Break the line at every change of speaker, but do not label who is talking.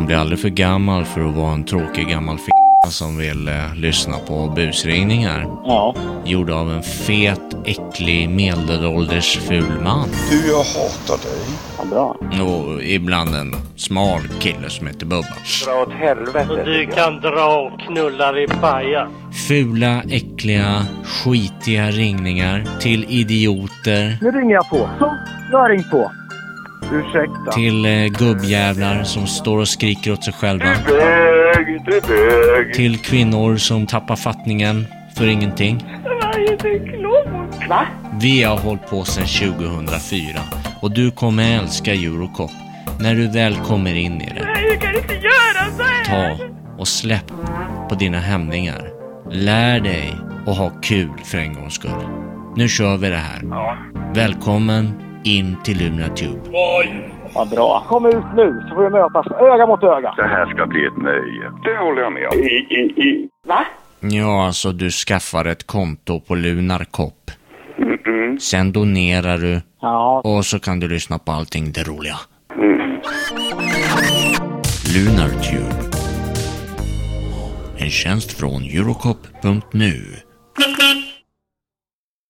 Man blir aldrig för gammal för att vara en tråkig gammal f som vill eh, lyssna på busringningar.
Ja.
Gjord av en fet, äcklig, medelålders ful man.
Du, jag hatar dig.
Ja, bra.
Och ibland en smal kille som heter Bubba.
Dra åt helvete.
Du kan dra och knulla dig paja.
Fula, äckliga, skitiga ringningar till idioter.
Nu ringer jag på. Så, nu har jag ringt på. Ursäkta.
Till eh, gubbjävlar som står och skriker åt sig själva.
Bög, du bög.
Till kvinnor som tappar fattningen för ingenting.
Va?
Vi har hållit på sedan 2004 och du kommer älska Eurocop när du väl kommer in i det.
Nej, du kan inte göra så här!
Ta och släpp på dina hämningar. Lär dig att ha kul för en gångs skull. Nu kör vi det här. Välkommen in till LunaTube.
Ja, bra. Kom ut nu så får vi mötas öga mot öga.
Det här ska bli ett nöje. Det håller jag med om. I, i, i.
Va?
Ja, alltså du skaffar ett konto på Lunarkop. Sen donerar du
Ja,
och så kan du lyssna på allting det roliga. LunarTube. En tjänst från Eurocop.nu.